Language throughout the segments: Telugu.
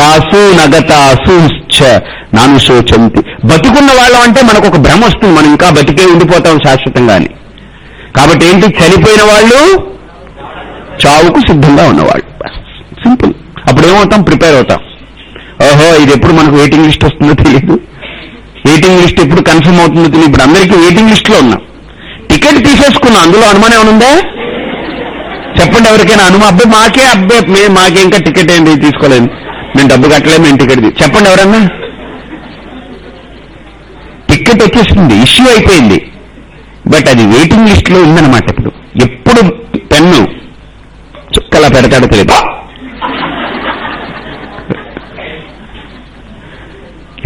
తాసూనగతాసూశ్చ నాను శోచంతి. బతికున్న వాళ్ళం అంటే మనకు ఒక భ్రమ వస్తుంది. మనం ఇంకా బతికే ఉండిపోతాం శాశ్వతంగాని. కాబట్టి ఏంటి? చనిపోయిన వాళ్ళు చావుకు సిద్ధంగా ఉన్నవాళ్ళు. సింపుల్. అప్పుడు ఏమవుతాం ప్రిపేర్ అవుతాం. ఓహో ఇది ఎప్పుడు మనకు వెయిటింగ్ లిస్ట్ వస్తుందో తెలియదు వెయిటింగ్ లిస్ట్ ఎప్పుడు కన్ఫర్మ్ అవుతుందో తెలియదు ఇప్పుడు అందరికీ వెయిటింగ్ లిస్ట్లో ఉన్నాం. టికెట్ తీసేసుకున్నాం. అందులో అనుమానం ఏమనుందా చెప్పండి ఎవరికైనా. అనుమా అబ్బాయి మాకే అబ్బాయి మాకే ఇంకా టికెట్ ఏంటి తీసుకోలేదు మేము డబ్బు కట్టలేము మేము చెప్పండి ఎవరన్నా? టికెట్ వచ్చేసింది ఇష్యూ అయిపోయింది. బట్ అది వెయిటింగ్ లిస్ట్లో ఉందన్నమాట ఇప్పుడు. ఎప్పుడు పెన్ను చుక్కలా పెడతాడు తెలియదు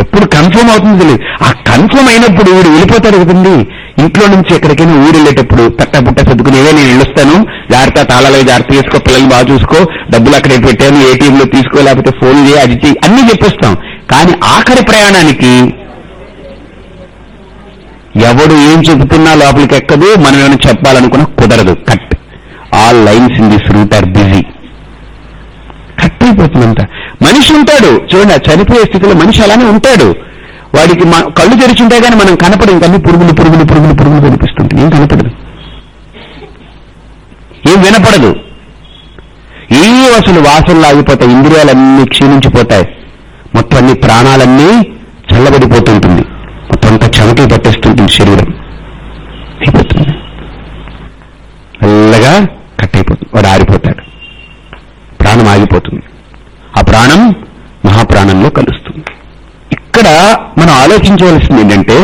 ఎప్పుడు కన్ఫర్మ్ అవుతుంది తెలియదు ఆ కన్ఫర్మ్ అయినప్పుడు వీడు వెళ్ళిపోతాడు కదండి. ఇంట్లో నుంచి ఎక్కడికైనా ఊరు వెళ్ళేటప్పుడు తట్ట పుట్ట సర్దుకునేవే నేను వెళ్ళొస్తాను జాగ్రత్త తాళాలు జాగ్రత్త చేసుకో పిల్లల్ని బాగా చూసుకో డబ్బులు అక్కడ పెట్టాను ఏటీఎం లో తీసుకో లేకపోతే ఫోన్ చేయి అది చేయి అన్ని చెప్పేస్తాం. కానీ ఆఖరి ప్రయాణానికి ఎవడు ఏం చెబుతున్నా లోపలికి ఎక్కదు మనం ఏమైనా చెప్పాలనుకున్నా కుదరదు. Cut. All lines in this route are busy cut అయిపోతుందంట. మనిషి ఉంటాడు. చూడండి చనిపోయే స్థితిలో మనిషి అలానే ఉంటాడు. వాడికి కళ్ళు తెరిచుంటే కానీ మనం కనపడు ఇంకన్నీ పురుగులు పురుగులు పురుగులు పురుగులు కనిపిస్తుంది ఏం కనపడదు? ఏం వినపడదు? ఏ అసలు వాసనలు ఆగిపోతాయి? ఇంద్రియాలన్నీ క్షీణించిపోతాయి. మొత్తం అన్ని ప్రాణాలన్నీ చల్లబడిపోతుంటుంది. మొత్తం అంతా చెమటలు పట్టేస్తుంటుంది శరీరం అయిపోతుంది మెల్లగా కట్ అయిపోతుంది వాడు ఆరిపోతాడు ప్రాణం ఆగిపోతుంది ఆ ప్రాణం మహాప్రాణంలో కలుస్తుంది ఇక్కడ మనం ఆలోచించవలసింది ఏంటంటే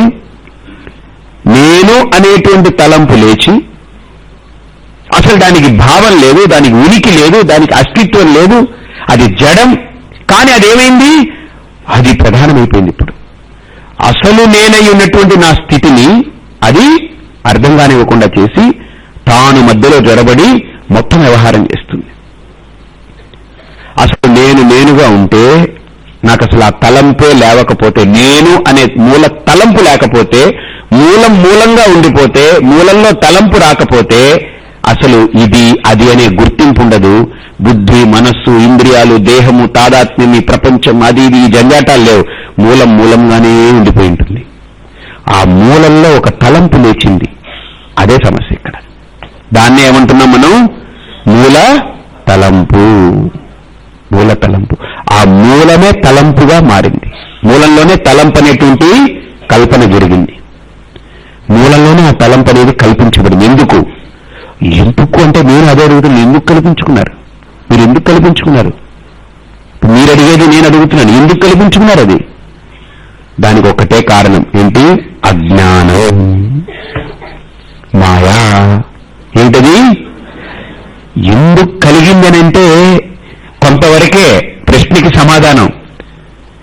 నేను అనేటువంటి తలంపు లేచి అసలు దానికి భావం లేదు దానికి ఉనికి లేదు దానికి అస్తిత్వం లేదు అది జడం కానీ అదేమైంది? అది ప్రధానమైపోయింది ఇప్పుడు. అసలు నేనై ఉన్నటువంటి నా స్థితిని అది అర్థం కానివ్వకుండా చేసి తాను మధ్యలో జొరబడి మొత్తం వ్యవహారం చేస్తుంది. అసలు నేను నేనుగా ఉంటే నాకు అసలు ఆ తలంపే లేవకపోతే నేను అనే మూల తలంపు లేకపోతే మూలం మూలంగా ఉండిపోతే మూలంలో తలంపు రాకపోతే అసలు ఇది అది అనే గుర్తింపు ఉండదు. బుద్ధి మనస్సు ఇంద్రియాలు దేహము తాదాత్మ్యం ఈ ప్రపంచం అది ఇది ఈ జంజాటాలు లేవు. మూలం మూలంగానే ఉండిపోయి ఉంటుంది. ఆ మూలంలో ఒక తలంపు లేచింది. అదే సమస్య ఇక్కడ. దాన్నే ఏమంటున్నాం మనం? మూల తలంపు. మూల తలంపు ఆ మూలమే తలంపుగా మారింది. మూలంలోనే తలంపు అనేటువంటి కల్పన జరిగింది. మూలంలోనే ఆ తలంపు అనేది కల్పించబడింది. ఎందుకు? ఎందుకు అంటే నేను అదే అడుగుతున్నాను ఎందుకు కల్పించుకున్నారు? మీరు ఎందుకు కల్పించుకున్నారు? మీరు అడిగేది నేను అడుగుతున్నాను. ఎందుకు కల్పించుకున్నారు అది? దానికి ఒక్కటే కారణం ఏంటి? అజ్ఞానం. మాయా. ఏంటది? ఎందుకు కలిగిందనంటే సమాధానం.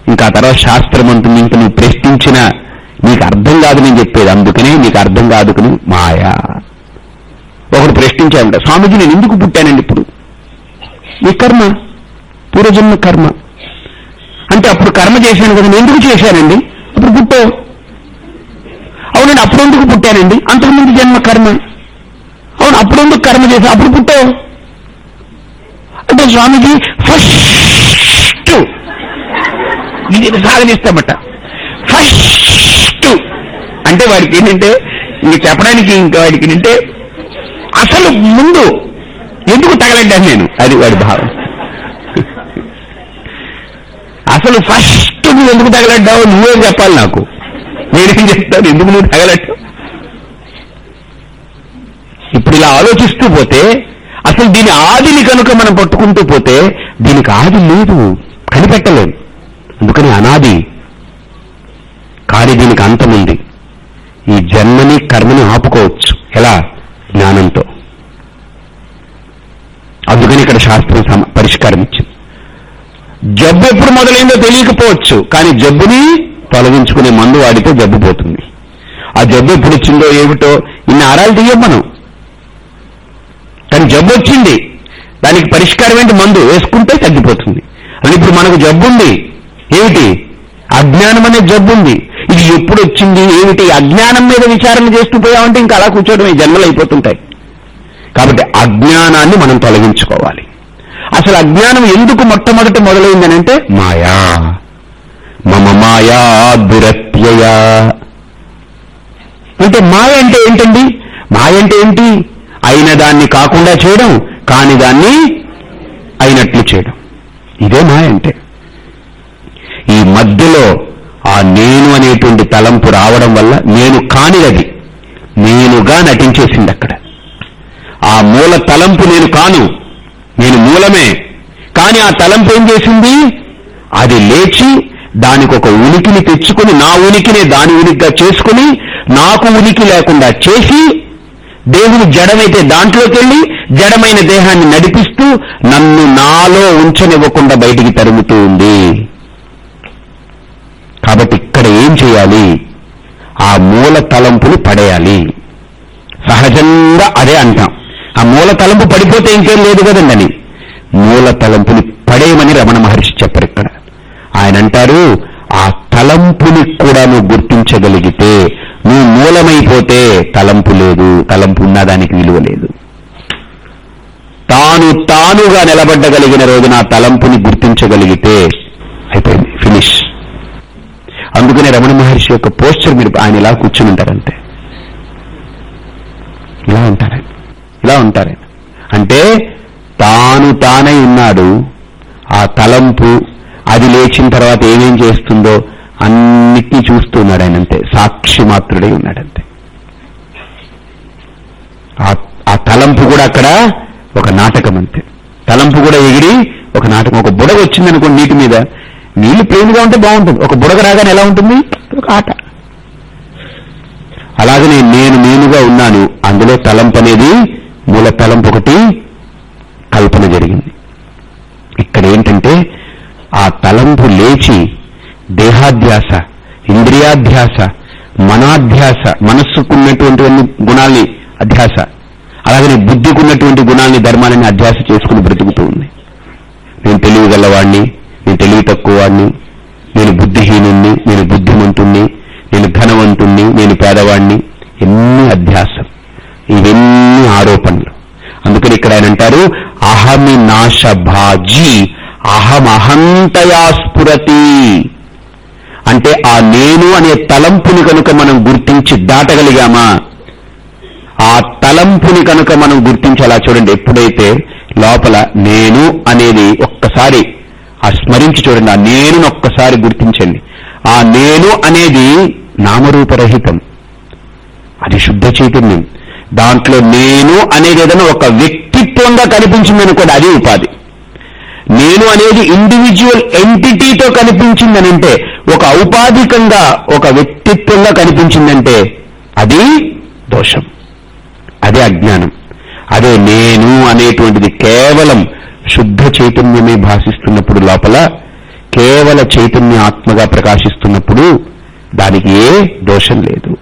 ఇంకా తర్వాత శాస్త్రం అంటుంది ఇంక నువ్వు ప్రశ్నించిన నీకు అర్థం కాదు నేను చెప్పేది. అందుకనే నీకు అర్థం కాదుకుని మాయా. ఒకడు ప్రశ్నించాడంట స్వామీజీ నేను ఎందుకు పుట్టానండి ఇప్పుడు? ఈ కర్మ పూర్వజన్మ కర్మ. అంటే అప్పుడు కర్మ చేశాను కదా నేను ఎందుకు చేశానండి? అప్పుడు పుట్టో. అవునండి అప్పుడు ఎందుకు పుట్టానండి? అంతకుముందు జన్మ కర్మ. అవును అప్పుడు ఎందుకు కర్మ చేశా అప్పుడు పుట్టావు అంటే స్వామీజీ ఫస్ట్ ఇది సాగనిస్తామట ఫస్ట్ అంటే వాడికి ఏంటంటే ఇంక చెప్పడానికి ఇంకా వాడికి ఏంటంటే అసలు ముందు ఎందుకు తగలండి నేను అది వాడి భావం. అసలు ఫస్ట్ నువ్వు ఎందుకు తగలడ్డావు నువ్వేం చెప్పాలి నాకు? నేనేం చెప్తాను ఎందుకు నువ్వు తగలట్టు ఇప్పుడు ఇలా ఆలోచిస్తూ పోతే అసలు దీని ఆదిని కనుక మనం పట్టుకుంటూ పోతే దీనికి ఆది లేదు. కనిపెట్టలేం అందుకని అనాది కానీ దీనికి అంతముంది ఈ జన్మని కర్మని ఆపుకోవచ్చు. ఎలా? జ్ఞానంతో. అందుకని ఇక్కడ శాస్త్రం పరిష్కారం ఇచ్చింది జబ్బు ఎప్పుడు మొదలైందో తెలియకపోవచ్చు కానీ జబ్బుని తొలగించుకునే మందు వాడితే జబ్బు పోతుంది. ఆ జబ్బు ఎప్పుడు వచ్చిందో ఏమిటో ఇన్ని ఆరాలు తీయం మనం. కానీ జబ్బు వచ్చింది. దానికి పరిష్కారం ఏంటి? మందు వేసుకుంటే తగ్గిపోతుంది. అది ఇప్పుడు మనకు జబ్బు ఉంది ఏమిటి? అజ్ఞానం అనే జబ్బు ఉంది ఇది ఎప్పుడు వచ్చింది ఏమిటి? అజ్ఞానం మీద విచారణ చేస్తూ పోయామంటే ఇంకా అలా కూర్చోవడం ఈ జన్మలు అయిపోతుంటాయి. కాబట్టి అజ్ఞానాన్ని మనం తొలగించుకోవాలి. అసలు అజ్ఞానం ఎందుకు మొట్టమొదట మొదలైందనంటే మాయా. మమ మాయా దురత్యయ అంటే మాయ అంటే ఏంటండి? మాయ అంటే ఏంటి? అయిన దాన్ని కాకుండా చేయడం కాని దాన్ని అయినట్లు చేయడం. ఇదే మాయ అంటే. ఈ మధ్యలో ఆ నేను అనేటువంటి తలంపు రావడం వల్ల నేను కానిదది. నేనుగా నటించేసింది అక్కడ. ఆ మూల తలంపు నేను కాను. నేను మూలమే. కానీ ఆ తలంపు ఏం చేసింది? అది లేచి దానికి ఒక ఉనికిని తెచ్చుకుని నా ఉనికినే దాని ఉనికిగా చేసుకుని నాకు ఉనికి లేకుండా చేసి దేవుడు జడమైతే దాంట్లోకి వెళ్ళి జడమైన దేహాన్ని నడిపిస్తూ నన్ను నాలో ఉంచనివ్వకుండా బయటికి తరుముతూ ఉంది. కాబట్టి ఇక్కడ ఏం చేయాలి? ఆ మూల తలంపుని పడేయాలి. సహజంగా అదే అంటాం. ఆ మూల తలంపు పడిపోతే ఇంకేం లేదు కదండి అని మూల తలంపుని పడేయమని రమణ మహర్షి చెప్పరు ఇక్కడ. ఆయన అంటారు ఆ తలంపుని కూడా నువ్వు గుర్తించగలిగితే నువ్వు మూలమైపోతే తలంపు లేదు తలంపు ఉన్నదానికి విలువ లేదు. తాను తానుగా నిలబడ్డగలిగిన రోజున తలంపుని గుర్తించగలిగితే అయిపోయింది ఫినిష్. అందుకనే రమణ మహర్షి యొక్క పోస్టర్ మీరు ఆయన ఇలా కూర్చుని ఉంటారంటే. ఇలా ఉంటారు ఇలా ఉంటారు అంటే తాను తానై ఉన్నాడు ఆ తలంపు అది లేచిన తర్వాత ఏమేం చేస్తుందో అన్నిటినీ చూస్తున్నాడు ఆయన అంతే సాక్షి మాత్రుడై ఉన్నాడంతే. ఆ తలంపు కూడా అక్కడ ఒక నాటకం అంతే తలంపు కూడా ఎగిరి ఒక నాటకం. ఒక బుడగ వచ్చిందనుకోండి నీటి మీద. నీళ్ళు ప్లేన్గా ఉంటే బాగుంటుంది. ఒక బుడగ రాగానే ఎలా ఉంటుంది? ఒక ఆట. అలాగనే నేను నేనుగా ఉన్నాను. అందులో తలంపు అనేది మూల తలంపు ఒకటి కల్పన జరిగింది. ఇక్కడ ఏంటంటే ఆ తలంపు లేచి దేహాధ్యాస ఇంద్రియాధ్యాస మనాధ్యాస మనస్సుకున్నటువంటి గుణాల్ని అధ్యాస. అలాగనే బుద్ధికున్నటువంటి గుణాలని ధర్మాలని అధ్యాస చేసుకుని బ్రతుకుతూ ఉంది. నేను తెలివి గలవాణ్ణి నేను తెలివి తక్కువవాణ్ణి నేను బుద్ధిహీనుణ్ణి నేను బుద్ధిమంతుణ్ణి నేను ధనవంతుణ్ణి నేను పేదవాణ్ణి ఎన్ని అధ్యాసం ఇవన్నీ ఆరోపణలు. అందుకని ఇక్కడ ఆయన అంటారు అహమి నాశ భాజీ అహమహంతయా స్ఫురతి అంటే ఆ నేను అనే తలంపుని కనుక మనం గుర్తించి దాటగలిగామా? ఆ తలంపుని కనుక మనం గుర్తించేలా? చూడండి ఎప్పుడైతే లోపల నేను అనేది ఒక్కసారి ఆ స్మరించి చూడండి ఆ నేను ఒక్కసారి గుర్తించండి. ఆ నేను అనేది నామరూపరహితం. అది శుద్ధ చైతన్యం. దాంట్లో నేను అనేది ఏదైనా ఒక వ్యక్తిత్వంగా కనిపించిందనుకోండి అది ఉపాధి. నేను అనేది ఇండివిజువల్ ఎంటిటీతో కనిపించిందనంటే ఒక ఔపాధికంగా ఒక వ్యక్తిత్వంగా కనిపించిందంటే అది దోషం. అదే అజ్ఞానం. అదే నేను అనేటువంటిది కేవలం శుద్ధ చైతన్యమే భాషిస్తున్నప్పుడు లోపల కేవల చైతన్య ఆత్మగా ప్రకాశిస్తున్నప్పుడు దానికి ఏ దోషం లేదు.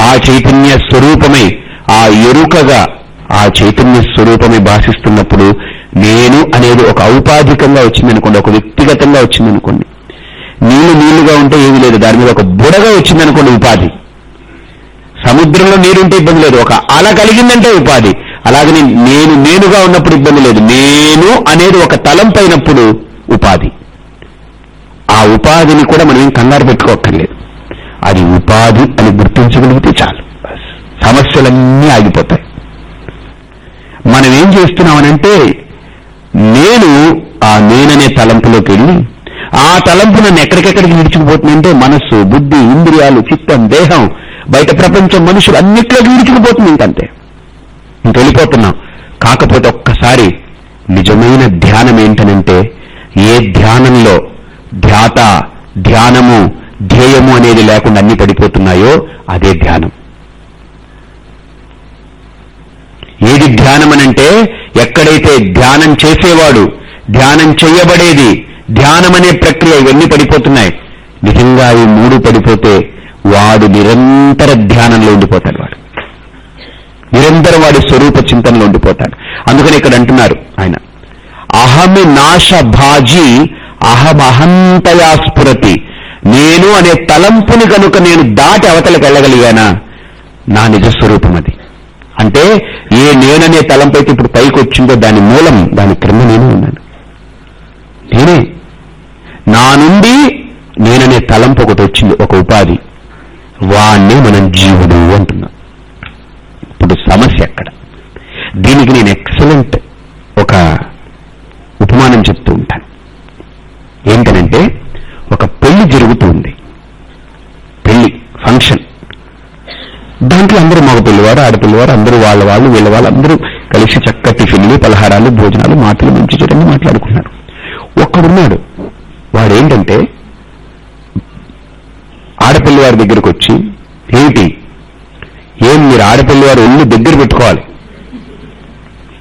ఆ చైతన్య స్వరూపమే ఆ ఎరుకగా ఆ చైతన్య స్వరూపమే భాషిస్తున్నప్పుడు నేను అనేది ఒక ఔపాధికంగా వచ్చిందనుకోండి ఒక వ్యక్తిగతంగా వచ్చిందనుకోండి. నీళ్ళు నీళ్ళుగా ఉంటే ఏమీ లేదు. దాని మీద ఒక బుడగా వచ్చిందనుకోండి ఉపాధి. సముద్రంలో నీరుంటే ఇబ్బంది లేదు. ఒక అల కలిగిందంటే ఉపాధి. అలాగని నేను నేనుగా ఉన్నప్పుడు ఇబ్బంది లేదు. నేను అనేది ఒక తలంపైనప్పుడు ఉపాధి. ఆ ఉపాధిని కూడా మనం ఏం కంగారు పెట్టుకోక్కర్లేదు. అది ఉపాధి అని గుర్తించగలిగితే చాలు. సమస్యలన్నీ ఆగిపోతాయి. మనం ఏం చేస్తున్నామనంటే నేను ఆ నేననే తలంపులోకి వెళ్ళి ఆ తలంపు నన్ను ఎక్కడికెక్కడికి విడిచుకుపోతుందంటే మనస్సు బుద్ధి ఇంద్రియాలు చిత్తం దేహం బయట ప్రపంచం మనుషులు అన్నిట్లోకి విడిచుకుపోతుంది ఇంకంతే ఇంక వెళ్ళిపోతున్నాం కాకపోతే ఒక్కసారి నిజమైన ధ్యానం ఏంటనంటే ఏ ధ్యానంలో ధ్యాత ధ్యానము ధ్యేయము అనేది లేకుండా అన్ని పడిపోతున్నాయో అదే ధ్యానం. ఏది ధ్యానం అనంటే ఎక్కడైతే ధ్యానం చేసేవాడు ధ్యానం చేయబడేది ధ్యానం అనే ప్రక్రియ ఇవన్నీ పడిపోతున్నాయి. నిజంగా ఈ మూడు పడిపోతే వాడు నిరంతర ధ్యానంలో ఉండిపోతాడు వాడు. నిరంతరం వాడి స్వరూప చింతనలో ఉండిపోతాడు. అందుకని ఇక్కడ అంటున్నారు ఆయన. అహమి నాశ భాజీ అహమహంతయా స్ఫురతి. నేను అనే తలంపుని కనుక నేను దాటి అవతలకు వెళ్ళగలిగానా? నా నిజస్వరూపం అది. అంటే ఏ నేననే తలంపైతే ఇప్పుడు పైకి వచ్చిందో దాని మూలం దాని క్రింద నేనే ఉన్నాను. నేనే. నా నుండి నేననే తలంపు ఒకటి వచ్చింది ఒక ఉపాధి. వాణ్ణి మనం జీవుడు అంటున్నాం. ఇప్పుడు సమస్య ఎక్కడ? దీనికి నేను ఎక్సలెంట్ ఒక ఉపమానం చెప్తూ ఉంటాను. ఏంటనంటే ఒక పెళ్ళి జరుగుతుంది. పెళ్ళి ఫంక్షన్ దాంట్లో అందరూ మగ పిల్లవారు ఆడపిల్లవారు అందరూ వాళ్ళ వాళ్ళు వీళ్ళ వాళ్ళు అందరూ కలిసి చక్క టిఫిన్లు పలహారాలు భోజనాలు మాటలు మంచి చెడ్డని మాట్లాడుకున్నారు ఒక్కడున్నాడు. వాడేంటంటే ఆడపిల్లవారి దగ్గరకు వచ్చి ఏమిటి? ఏం మీరు ఆడపిల్లవారు ఒళ్ళు దగ్గర పెట్టుకోవాలి?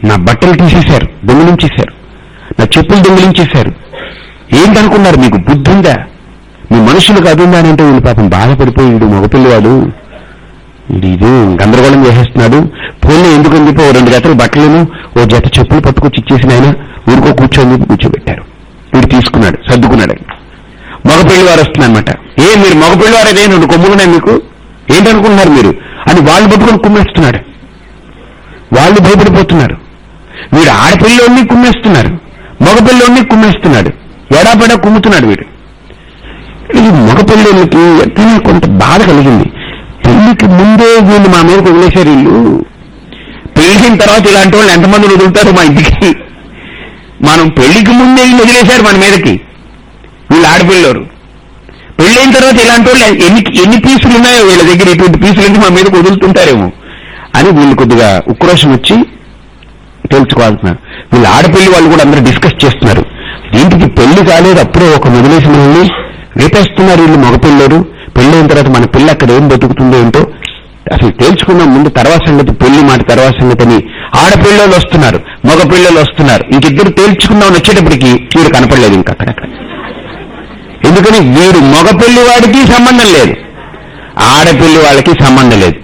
నా బట్టలు తీసేశారు దొంగిలించేశారు నా చెప్పులు దొంగిలించేశారు. ఏంటనుకున్నారు మీకు? బుద్ధి ఉందా మీ మనుషులు కాదుందా అని అంటే వీళ్ళు పాపం బాధపడిపోయి మగపిల్లవాడు. వీడు ఇది గందరగోళం చేసేస్తున్నాడు? ఫోన్లో ఎందుకు అని చెప్పి ఓ రెండు జతలు బట్టలను ఓ జత చెప్పులు పట్టుకొచ్చి ఇచ్చేసిన ఆయన ఊరికో కూర్చొని కూర్చోబెట్టారు. వీడు తీసుకున్నాడు సర్దుకున్నాడు. మగపిల్లి వారు వస్తుందన్నమాట ఏ మీరు మగపిల్లి వారు అదే రెండు కొమ్ములున్నాయి మీకు? ఏంటనుకుంటున్నారు మీరు? అని వాళ్ళు పట్టుకుని కుమ్మేస్తున్నాడు. వాళ్ళు భయపడిపోతున్నారు. వీడు ఆడపిల్లోని కుమ్మేస్తున్నారు. మగపిల్లోని కుమ్మేస్తున్నాడు. ఎడాపెడా కుమ్ముతున్నాడు వీడు. ఈ మగపిల్లలకి ఎట్లనే కొంత బాధ కలిగింది. పెళ్ళికి ముందే వీళ్ళు మా మీద వదిలేశారు వీళ్ళు. పెళ్ళిన తర్వాత ఇలాంటి వాళ్ళు ఎంతమంది వదులుతారు మా ఇంటికి? మనం పెళ్ళికి ముందే వీళ్ళు వదిలేశారు మన మీదకి. వీళ్ళు ఆడపిల్లలు పెళ్ళైన తర్వాత ఇలాంటి వాళ్ళు ఎన్ని ఎన్ని పీసులు ఉన్నాయో వీళ్ళ దగ్గర ఇటువంటి పీసులన్నీ మా మీదకి వదులుతుంటారేమో? అని వీళ్ళు కొద్దిగా ఉక్రోషం వచ్చి తెలుసుకోవాల్సినారు వీళ్ళు ఆడపిల్లి వాళ్ళు కూడా అందరూ డిస్కస్ చేస్తున్నారు. దీనికి పెళ్ళి కాలేదు అప్పుడే ఒక వదిలేసిన వాళ్ళని రేపేస్తున్నారు వీళ్ళు మగపిల్లరు. పెళ్ళైన తర్వాత మన పిల్ల అక్కడ ఏం బతుకుతుందో ఏంటో అసలు తేల్చుకున్న ముందు తర్వాత సంగతి పెళ్ళి మాట తర్వాత సంగతి అని ఆడపిల్లలు వస్తున్నారు. మగపిల్లలు వస్తున్నారు. ఇంకిద్దరు తేల్చుకుందాం వచ్చేటప్పటికి వీడు కనపడలేదు ఇంక అక్కడక్కడ. ఎందుకని వీడు మగపిల్లి వాడికి సంబంధం లేదు. ఆడపిల్లి వాళ్ళకి సంబంధం లేదు.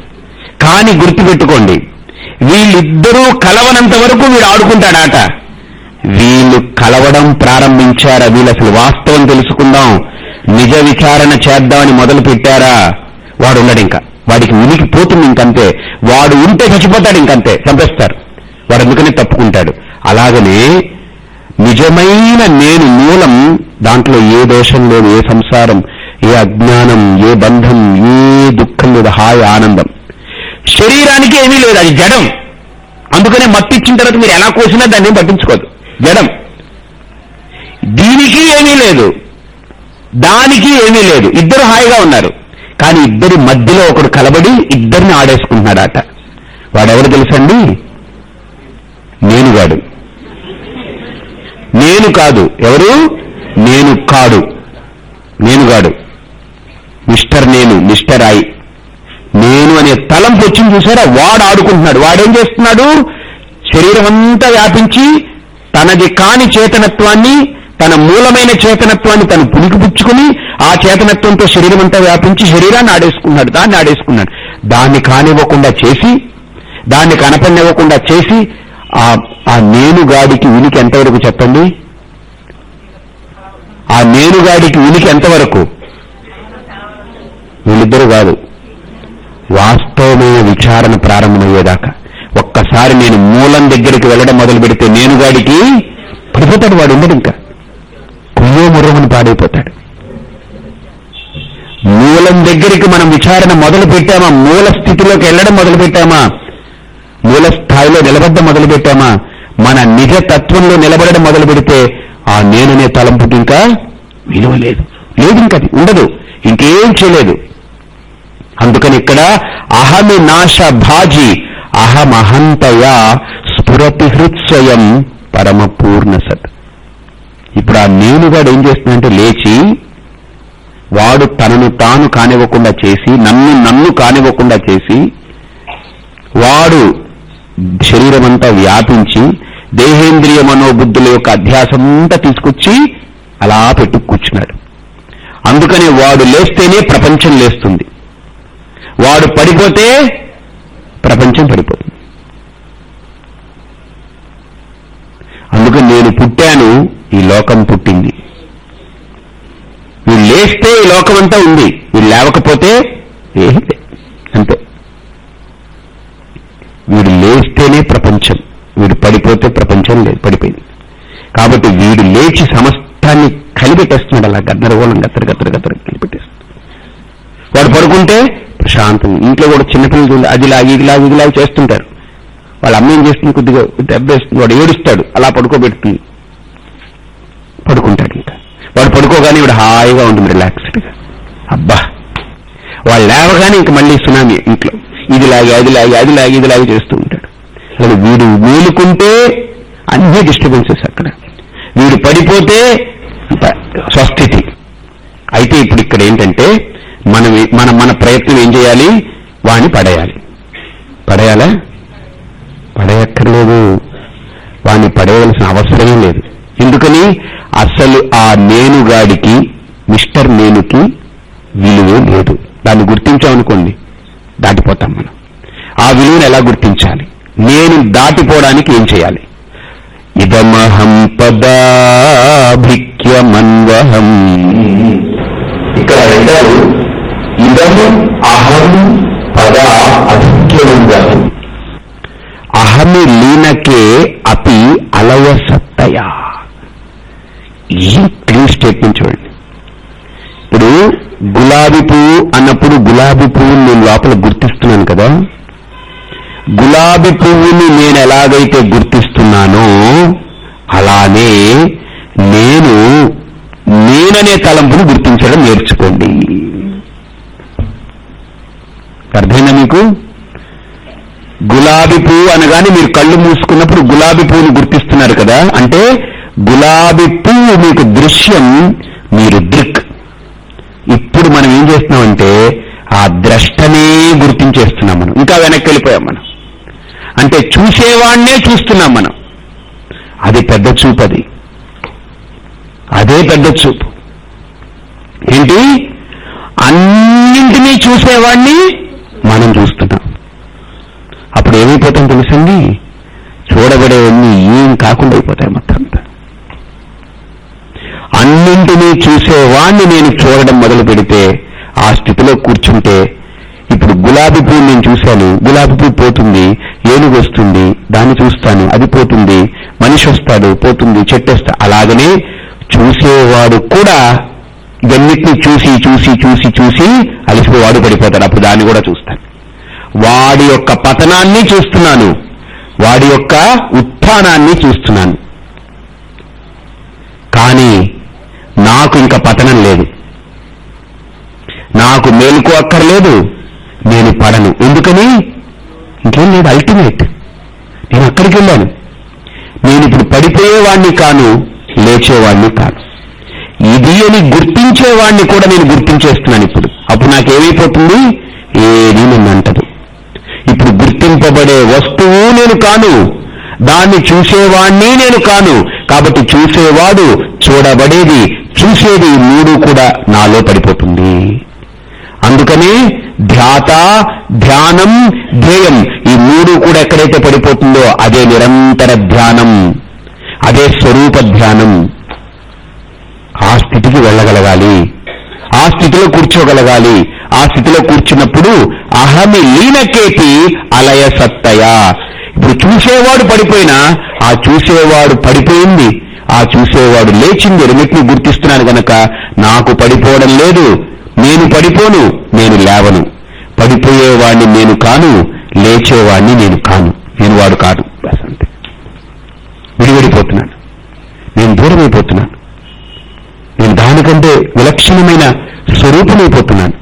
కానీ గుర్తుపెట్టుకోండి వీళ్ళిద్దరూ కలవనంత వరకు వీడు ఆడుకుంటాడాట. వీళ్ళు కలవడం ప్రారంభించారా? వీళ్ళు అసలు వాస్తవం తెలుసుకుందాం. నిజ విచారణ చేద్దామని మొదలు పెట్టారా? వాడు ఉన్నాడు ఇంకా. వాడికి ఉనికి పోతుంది ఇంకంతే. వాడు ఉంటే చచ్చిపోతాడు ఇంకంతే. చంపేస్తారు. వాడు అందుకనే తప్పుకుంటాడు. అలాగనే నిజమైన నేను మూలం దాంట్లో ఏ దోషం లేదు ఏ సంసారం ఏ అజ్ఞానం ఏ బంధం ఏ దుఃఖం లేదు హాయి ఆనందం. శరీరానికి ఏమీ లేదు అది జడం. అందుకనే మట్టిచ్చిన తర్వాత మీరు ఎలా కోసినా దాన్ని పట్టించుకోదు. జడం. దీనికి ఏమీ లేదు. దానికి ఏమీ లేదు. ఇద్దరు హాయిగా ఉన్నారు. కానీ ఇద్దరి మధ్యలో ఒకడు కలబడి ఇద్దరిని ఆడేసుకుంటున్నాడట. వాడెవరు తెలుసండి? నేనుగాడు. నేను కాదు. ఎవరు? నేను కాడు. నేనుగాడు. మిస్టర్ నేను మిస్టర్ ఐ. నేను అనే తలంపు వచ్చింది చూసారా? వాడు ఆడుకుంటున్నాడు. వాడేం చేస్తున్నాడు? శరీరం అంతా వ్యాపించి తనది కాని చేతనత్వాన్ని తన మూలమైన చేతనత్వాన్ని తను పుణికిపుచ్చుకుని ఆ చేతనత్వంతో శరీరం అంతా వ్యాపించి శరీరాన్ని ఆడేసుకున్నాడు. దాన్ని ఆడేసుకున్నాడు. దాన్ని కానివ్వకుండా చేసి దాన్ని కనపడినివ్వకుండా చేసి ఆ ఆ నేనుగాడికి ఉనికి ఎంతవరకు చెప్పండి? ఆ నేనుగాడికి ఉనికి ఎంతవరకు? వీళ్ళిద్దరూ కాదు. వాస్తవమైన విచారణ ప్రారంభమయ్యేదాకా. ఒక్కసారి నేను మూలం దగ్గరికి వెళ్ళడం మొదలు పెడితే నేనుగాడికి పడిపోతాడు వాడు ఉండడు ఇంకా. కుయ్యో ముర్రమని పాడైపోతాడు. మూలం దగ్గరికి మనం విచారణ మొదలు పెట్టామా? మూల స్థితిలోకి వెళ్ళడం మొదలు పెట్టామా? మూల స్థాయిలో నిలబడ్డం మొదలు పెట్టామా మన నిజ తత్వంలో నిలబడడం మొదలు పెడితే ఆ నేననే తలంపుకి ఇంకా విలువ లేదు లేదు ఇంకది ఉండదు. ఇంకేం చేయలేదు. అందుకని ఇక్కడ అహమి నాశ భాజి అహమహంతయా స్ఫురతి హృత్స్వయం పరమ పూర్ణ సత్. ఇప్పుడు ఆ నేనుగాడు ఏం చేస్తుందంటే లేచి వాడు తనను తాను కానివ్వకుండా చేసి నన్ను నన్ను కానివ్వకుండా చేసి వాడు శరీరం అంతా వ్యాపించి దేహేంద్రియ మనోబుద్ధుల యొక్క అధ్యాసంతా తీసుకొచ్చి అలా పెట్టు కూర్చున్నాడు. అందుకని వాడు లేస్తేనే ప్రపంచం లేస్తుంది. వాడు పడిపోతే ప్రపంచం పడిపోతుంది. అందుకని నేను పుట్టాను ఈ లోకం పుట్టింది. వీళ్ళు లేస్తే ఈ లోకం అంతా ఉంది. వీళ్ళు లేవకపోతే ఏమీ లేదు అంతే వీడు లేస్తేనే ప్రపంచం. వీడు పడిపోతే ప్రపంచం లేదు పడిపోయింది. కాబట్టి వీడు లేచి సమస్తాన్ని కలిపెట్టేస్తున్నాడు అలా గద్దరగోళం గత్తర గత్తర గత్తర కలిపెట్టేస్తున్నాడు. వాడు పడుకుంటే ప్రశాంతం ఇంట్లో కూడా చిన్నపిల్లలు అది లాగి ఇది లాగి ఇది లాగి చేస్తుంటారు. వాళ్ళ అమ్మ ఏం చేస్తుంది? కొద్దిగా దెబ్బేస్తుంది వాడు ఏడుస్తాడు. అలా పడుకోబెడుతుంది. పడుకుంటాడు ఇంకా. వాడు పడుకోగానే వాడు హాయిగా ఉంటుంది రిలాక్స్డ్గా అబ్బా! వాళ్ళు లేవగానే ఇంక మళ్ళీ సునామీ ఇంట్లో. ఇది లాగి అది లాగి అది లాగి ఇది లాగి చేస్తుంది అసలు వీడు మేలుకుంటే అన్ని డిస్టర్బెన్సెస్ అక్కడ. వీడు పడిపోతే స్వస్థితి. అయితే ఇప్పుడు ఇక్కడ ఏంటంటే మనం మన మన ప్రయత్నం ఏం చేయాలి? వాణ్ణి పడేయాలి. పడేయాలా? పడేయక్కర్లేదు. వాణ్ణి పడేయవలసిన అవసరమే లేదు. ఎందుకని? అసలు ఆ నేనుగాడికి మిస్టర్ నేనుకి విలువ లేదు. దాన్ని గుర్తించామనుకోండి దాటిపోతాం మనం. ఆ విలువను ఎలా గుర్తించాలి? నేను దాటిపోవడానికి ఏం చేయాలి? ఇదమహం పదాభిక్యమన్వహం. ఇక్కడ అంటారు ఇదము అహం పద అభిక్యమన్వహం అహమి లీనకే అపి అలయ సత్తయా ఏం క్లీన్ స్టేట్మెంట్ చూడండి. ఇప్పుడు గులాబీ పువ్వు అన్నప్పుడు గులాబీ పువ్వుని నేను లోపల గుర్తిస్తున్నాను కదా. గులాబీ పువ్వుని నేను ఎలాగైతే గుర్తిస్తున్నానో అలానే నేను నేననే తలంపును గుర్తించడం నేర్చుకోండి. అర్థమైందా మీకు? గులాబీ పువ్వు అనగానే మీరు కళ్ళు మూసుకున్నప్పుడు గులాబీ పువ్వును గుర్తిస్తున్నారు కదా? అంటే గులాబీ పువ్వు మీకు దృశ్యం మీరు దృక్. ఇప్పుడు మనం ఏం చేస్తున్నామంటే ఆ ద్రష్టనే గుర్తించేస్తున్నాం మనం. ఇంకా వెనక్కి వెళ్ళిపోయాం మనం. అంటే చూసేవాణ్ణే చూస్తున్నాం మనం. అది పెద్ద చూపు అది. అదే పెద్ద చూపు. ఏంటి? అన్నింటినీ చూసేవాణ్ణి మనం చూస్తున్నాం. అప్పుడు ఏమైపోతాం తెలుసండి? చూడబడేవన్నీ ఏం కాకుండా అయిపోతాయి మొత్తం అన్నింటినీ చూసేవాణ్ణి నేను చూడడం మొదలు పెడితే ఆ స్థితిలో కూర్చుంటే గులాబీ పువ్వు నేను చూశాను. గులాబీ పువ్వు పోతుంది ఏనుగు వస్తుంది దాన్ని చూస్తాను అది పోతుంది మనిషి వస్తాడు పోతుంది చెట్టు వస్తా అలాగనే చూసేవాడు కూడా ఇవన్నిటిని చూసి చూసి చూసి చూసి అలసిపోయి వాడు పడిపోతాడు. అప్పుడు దాన్ని కూడా చూస్తాను. వాడి యొక్క పతనాన్ని చూస్తున్నాను. వాడి యొక్క ఉత్థానాన్ని చూస్తున్నాను. కానీ నాకు ఇంకా పతనం లేదు. నాకు మేలుకు అక్కర్లేదు. నేను పడను. ఎందుకని? ఇంకేం లేదు అల్టిమేట్ నేను అక్కడికి వెళ్ళాను. నేను ఇప్పుడు పడిపోయేవాణ్ణి కాను లేచేవాణ్ణి కాను. ఇది అని గుర్తించేవాణ్ణి కూడా నేను గుర్తించేస్తున్నాను ఇప్పుడు. అప్పుడు నాకేమైపోతుంది? ఏది నిన్నంటదు ఇప్పుడు గుర్తింపబడే వస్తువు నేను కాను దాన్ని చూసేవాణ్ణి నేను కాను. కాబట్టి చూసేవాడు చూడబడేది చూసేది మూడు కూడా నాలో పడిపోతుంది. అందుకని ధ్యాత ధ్యానం ధ్యేయం. ఈ మూడు కూడా ఎక్కడైతే పడిపోతుందో అదే నిరంతర ధ్యానం అదే స్వరూప ధ్యానం. ఆ స్థితికి వెళ్ళగలగాలి. ఆ స్థితిలో కూర్చోగలగాలి. ఆ స్థితిలో కూర్చున్నప్పుడు అహమి లీనకేతి అలయ సత్తయ. ఇప్పుడు చూసేవాడు పడిపోయినా ఆ చూసేవాడు పడిపోయింది. ఆ చూసేవాడు లేచింది. రెండింటిని గుర్తిస్తున్నాను గనక. నాకు పడిపోవడం లేదు. నేను పడిపోను నేను లేవను. పడిపోయేవాడిని నేను కాను లేచేవాడిని నేను కాను. నేను వాడు కాదు. బస్ అంతే. విడివిడిపోతున్నాను. నేను దూరమైపోతున్నాను. నేను దానికంటే విలక్షణమైన స్వరూపమైపోతున్నాను.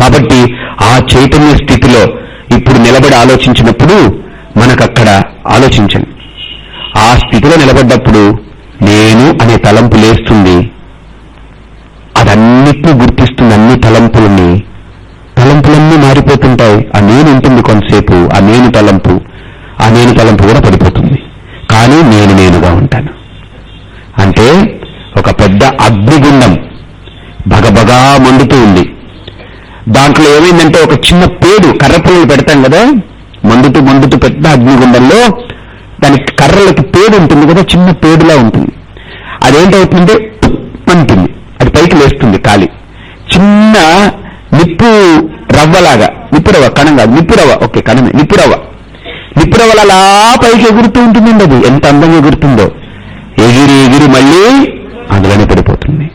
కాబట్టి ఆ చైతన్య స్థితిలో ఇప్పుడు నిలబడి ఆలోచించినప్పుడు మనకక్కడ ఆలోచించండి. ఆ స్థితిలో నిలబడ్డప్పుడు నేను అనే తలంపు లేస్తుంది. అదన్నిటినీ గుర్తిస్తుంది అన్ని తలంపులని తలంపులన్నీ మారిపోతుంటాయి. ఆ నేను ఉంటుంది కొంతసేపు ఆ నేను తలంపు ఆ నేను తలంపు కూడా పడిపోతుంది. కానీ నేను నేనుగా ఉంటాను. అంటే ఒక పెద్ద అగ్నిగుండం భగభగా మండుతూ ఉంది. దాంట్లో ఏమైందంటే ఒక చిన్న పేడు కర్ర పుల్లలు పెడతాం కదా? మండుతూ మండుతూ పెద్ద అగ్నిగుండంలో దానికి కర్రలకి పేడు ఉంటుంది కదా చిన్న పేడులా ఉంటుంది. అదేంటవుతుందంటే అంటుంది. లేస్తుంది కాలి చిన్న నిప్పు రవ్వలాగా నిప్పు రవ్వ కణం కాదు నిప్పు ఓకే కణమే నిప్పు నిప్పురవల అలా పైకి ఎగురుతూ ఉంటుందండి అది. ఎంత అందంగా ఎగురుతుందో. ఎగిరి ఎగిరి మళ్ళీ అందులోనే పడిపోతుంది.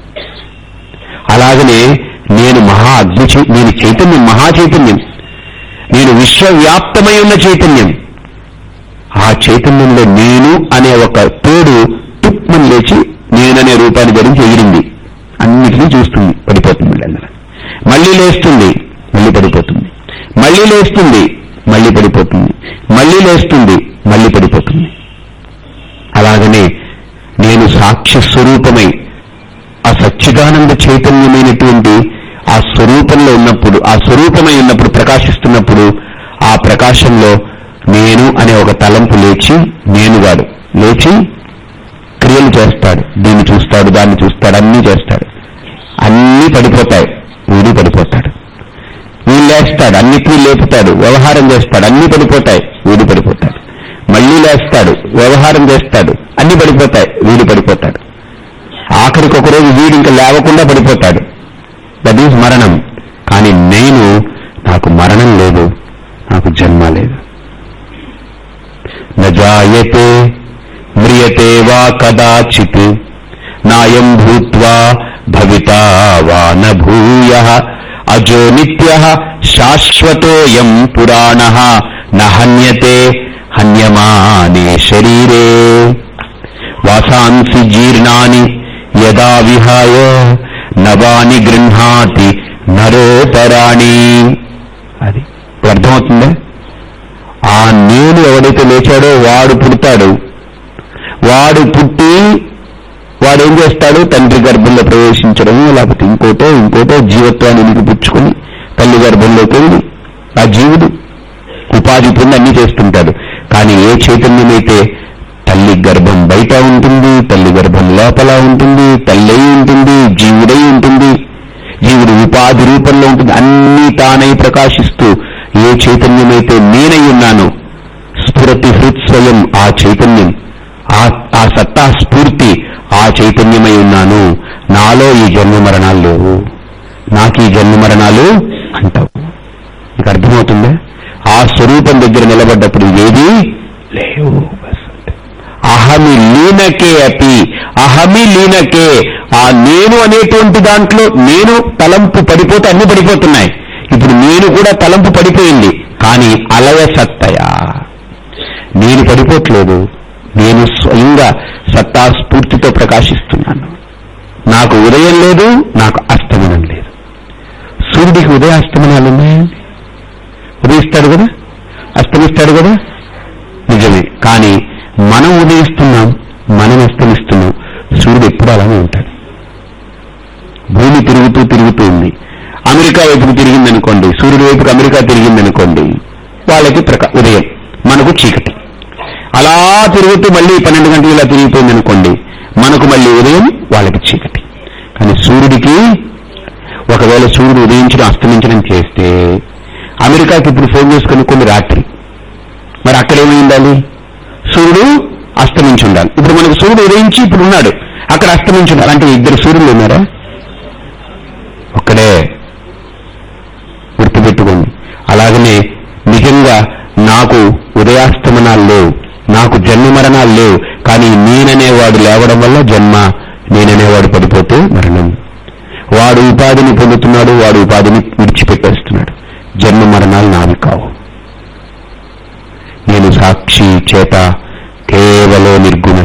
అలాగనే నేను మహా అగ్ని నేను చైతన్యం మహా చైతన్యం. నేను విశ్వవ్యాప్తమై ఉన్న చైతన్యం. ఆ చైతన్యంలో నేను అనే ఒక తోడు టుప్మని లేచి నేననే రూపాన్ని ధరించి ఎగిరింది అన్నిటినీ చూస్తుంది పడిపోతుంది మళ్ళీ అందులో మళ్ళీ లేస్తుంది మళ్ళీ పడిపోతుంది. మళ్ళీ లేస్తుంది మళ్ళీ పడిపోతుంది. మళ్ళీ లేస్తుంది మళ్ళీ పడిపోతుంది. అలాగనే నేను సాక్ష్య స్వరూపమై ఆ సచ్చిదానంద చైతన్యమైనటువంటి ఆ స్వరూపంలో ఉన్నప్పుడు ఆ స్వరూపమై ఉన్నప్పుడు ప్రకాశిస్తున్నప్పుడు ఆ ప్రకాశంలో నేను అనే ఒక తలంపు లేచి నేను వాడు లేచి క్రియలు చేస్తాడు. దీన్ని చూస్తాడు దాన్ని చూస్తాడు అన్నీ చేస్తాడు. అన్నీ పడిపోతాయి. వీడు పడిపోతాడు. వీళ్ళు లేస్తాడు అన్నిటినీ లేపుతాడు వ్యవహారం చేస్తాడు అన్ని పడిపోతాయి వీడు పడిపోతాడు. మళ్ళీ లేస్తాడు వ్యవహారం చేస్తాడు అన్ని పడిపోతాయి వీడు పడిపోతాడు. ఆఖరికి ఒకరోజు వీడు ఇంకా లేవకుండా పడిపోతాడు. దట్ ఈజ్ మరణం. కానీ నేను నాకు మరణం లేదు నాకు జన్మ లేదు. నజాయతే మ్రియతే వా కదాచిత్ నాయం భూత్వా భవితా వా న భూయ అజో నిత్య శాశ్వతోయం పురాణ న హన్యతే హన్యమానే శరీరే వాసాంసి జీర్ణాని యదా విహాయ నవాని గృహాతి నరోపరాణి అది అర్థమవుతుందా? ఆ నేను ఎవడైతే లేచాడో వాడు పుడతాడు. వాడు పుట్టి వాడు ఏం చేస్తాడు? తండ్రి గర్భంలో ప్రవేశించడము లేకపోతే ఇంకోటో ఇంకోటో జీవత్వాన్ని నిలిపిపుచ్చుకొని తల్లి గర్భంలోకి వెళ్ళి ఆ జీవుడు ఉపాధి పొంది అన్ని చేస్తుంటాడు. కానీ ఏ చైతన్యమైతే తల్లి గర్భం బయట ఉంటుంది తల్లి గర్భం లోపల ఉంటుంది తల్లై ఉంటుంది జీవుడై ఉంటుంది జీవుడు ఉపాధి రూపంలో ఉంటుంది అన్నీ తానై ప్రకాశిస్తూ ఏ చైతన్యమైతే నేనై ఉన్నానో స్ఫురతి హృత్స్వయం ఆ చైతన్యం ఆ ఆ సత్తా ఆ చైతన్యమై ఉన్నాను. నాలో ఈ జన్మ మరణాలు లేవు. నాకు ఈ జన్మ మరణాలు అంటావు. నీకు అర్థమవుతుందా? ఆ స్వరూపం దగ్గర నిలబడ్డప్పుడు ఏది లేవు. అహమి లీనకే అపి. అహమి లీనకే. ఆ నేను అనేటువంటి దాంట్లో నేను తలంపు పడిపోతే అన్ని పడిపోతున్నాయి. ఇప్పుడు నేను కూడా తలంపు పడిపోయింది. కానీ అలయ సత్తయా? నేను పడిపోట్లేదు. నేను స్వయంగా సత్తా స్ఫూర్తి స్ఫూర్తితో ప్రకాశిస్తున్నాను. నాకు ఉదయం లేదు నాకు అస్తమనం లేదు. సూర్యుడికి ఉదయ అస్తమనాలు ఉన్నాయండి. ఉదయిస్తాడు కదా? అస్తమిస్తాడు కదా? నిజమే. కానీ మనం ఉదయిస్తున్నాం మనం అస్తమిస్తున్నాం సూర్యుడు ఎప్పుడు అలానే ఉంటాడు. భూమి తిరుగుతూ తిరుగుతూ ఉంది. అమెరికా వైపుకు తిరిగిందనుకోండి సూర్యుడి వైపుకి అమెరికా తిరిగిందనుకోండి వాళ్ళకి ప్రకా ఉదయం మనకు చీకటి. అలా తిరుగుతూ మళ్ళీ పన్నెండు గంటలు ఇలా తిరిగిపోయిందనుకోండి మనకు మళ్ళీ ఉదయం వాళ్ళకి చీకటి కానీ సూర్యుడికి ఒకవేళ సూర్యుడు ఉదయించడం అస్తమించడం చేస్తే అమెరికాకి ఇప్పుడు ఫోన్ చేసి రాత్రి. మరి అక్కడ ఏమై ఉండాలి సూర్యుడు అస్తమించి ఉండాలి ఇప్పుడు మనకు సూర్యుడు ఉదయించి ఇప్పుడు ఉన్నాడు. అక్కడ అస్తమించి ఉండాలి అంటే ఇద్దరు సూర్యులు ఉన్నారా? ఒక్కడే. గుర్తుపెట్టుకోండి. అలాగనే నిజంగా నాకు ఉదయాస్తమనాలు లేవు. నాకు జన్మ మరణాలు లేవు. కానీ నేననేవాడు లేవడం వల్ల జన్మ నేననేవాడు పడిపోతే మరణం. వాడు ఉపాధిని పొందుతున్నాడు వాడు ఉపాధిని విడిచిపెట్టేస్తున్నాడు. జన్మ మరణాలు నావి కావు. సాక్షి చేత కేవల నిర్గుణ